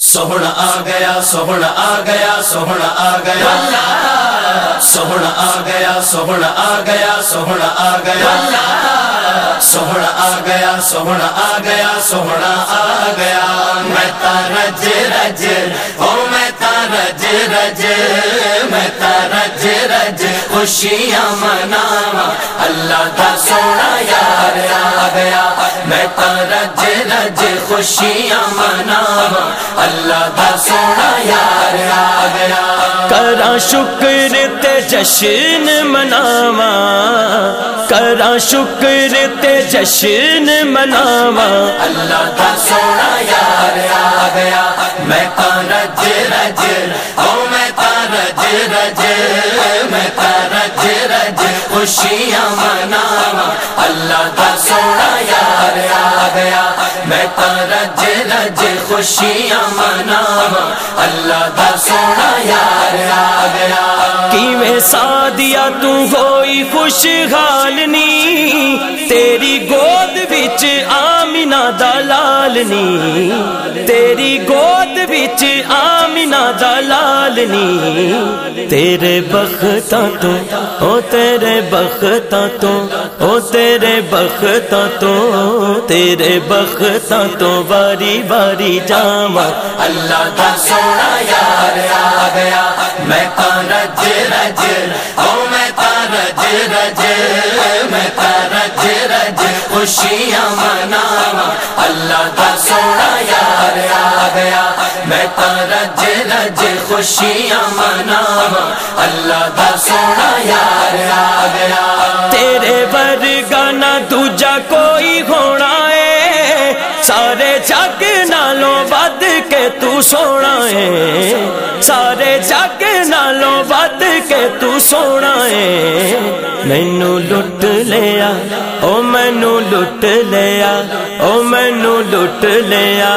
سونا آ گیا سونا آ گیا، سوہنا آ گیا۔ سہن آ گیا سہن آ گیا سونا آ گیا۔ سہن آ گیا، سوہنا آ گیا، سوہنا آ گیا۔ میں رج رج، او میں رج رج میں رج رج خوشیاں مناوا اللہ کا سونا یار آ گیا میں رج رج خوشیاں مناوا اللہ دا سونا یار آ گیا کرا شکر تے جشن مناوا کرا شکر تے جشن مناوا اللہ دا سونا یار آ گیا میں رج رج او میں رج رج، میں رج رج، خوشیاں مناوا اللہ دا سونا یار آ گیا، میں رج رج، خوشیاں مناوا اللہ دا سونا یار آ گیا۔ کیویں سادیا تو ہوئی خوشحال نی تیری گود وچ آمینہ دا لال نی تیری گود وچ آمینہ دا لال نی۔ تیرے بختاں تو، او تیرے بختاں تو، او تیرے بختاں تو، تیرے بختاں تو باری باری جاواں اللہ دا سونا یار آ گیا، میں تا رج رج او میں تا رج رج میں تا رج رج، خوشیاں خوشیاں مناوا اللہ دا سونا یار آ گیا تیرے ورگا نہ دوجا کوئی ہونا ہے۔ سارے جگ نالوں ود کے تو سونا ہے۔ سارے جگ نالوں کے تو سونا ہے۔ مینو لٹ لیا، او مینو لٹ لیا، او مینو لٹ لیا،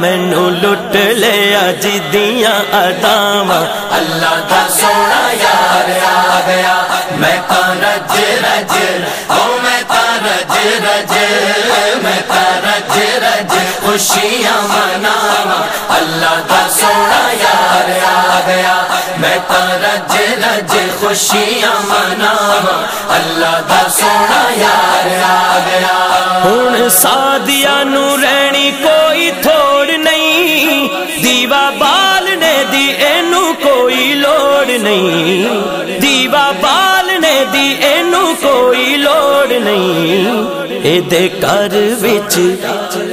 مینو لٹ لیا جی جدیاں اداواں اللہ دا سونا یار آ گیا، میں تا رج رج او میں تا رج رج میں تا رج رج خوشیاں مناوا اللہ دا سونا رج رج خوشیاں مناوا اللہ دا سونا یار آ گیا ہوں سادیا نو رہنی کوئی تھوڑ نہیں، دیوا بالنے دی اینو کوئی لوڑ نہیں۔ دیوا بالنے دی اینو کوئی لوڑ نہیں۔ اے دے کر وچ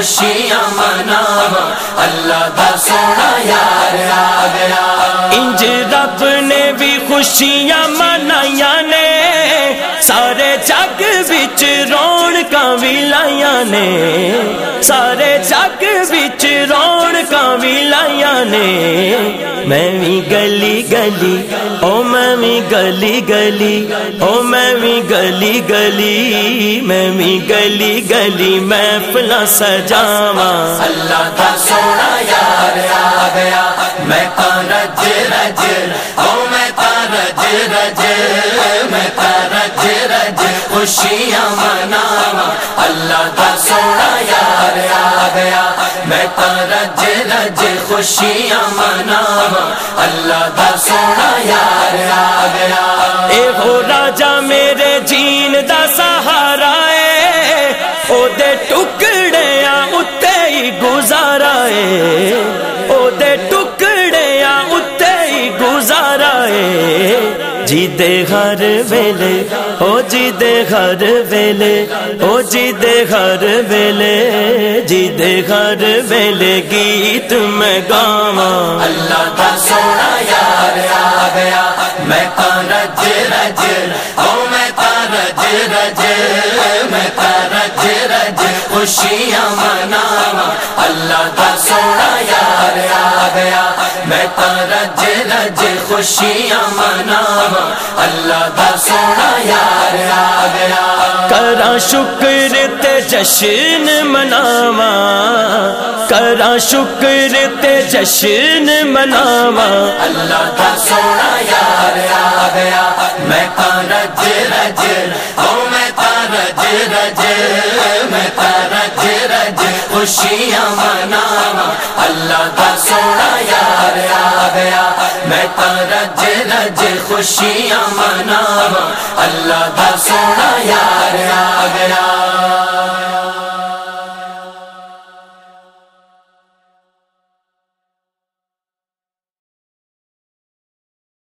خوشیاں مناوا اللہ دا سونا یار آ گیا انج رب نے بھی خوشیاں رونقاں بھی نے سارے جگ بچ رونقاں بھی لائیاں نے میں بھی گلی گلی او میں بھی گلی گلی او میں بھی گلی گلی میں بھی گلی گلی میں فلا سجاواں اللہ دا سونا یار آ گیا میں تا رج رج او میں تا رج رج میں تا رج رج خوشیاں مناوا اللہ دا سونا یار آ گیا۔ میں رج رج خوشیاں مناوا اللہ دا سونا یار آ گیا۔ اے ہو راجا میرے جین دا سہارا ہے۔ او دے ٹکڑیاں اتے ہی گزارا ہے۔ جی دے ہر ویلے، او جی دے ہر ویلے، او جی دے ہر ویلے جی دے ہر ویلے گیت میں گاواں۔ اللہ دا سونا یار آ گیا، میں رج رج، او میں رج رج، میں رج رج، خوشیاں مناوا اللہ دا سونا یار آ گیا، میں رج رج خوشیاں مناوا اللہ دا سونا یار آ گیا کرا شکر تے جشن مناوا کرا شکر تے جشن مناوا اللہ دا سونا یار آ گیا میں تا رج رج او میں تا رج رج میں تا رج۔ رج خوشیاں مناوا اللہ دا سونا یار آ گیا میں تا خوشیاں مناوا اللہ دا سونا یار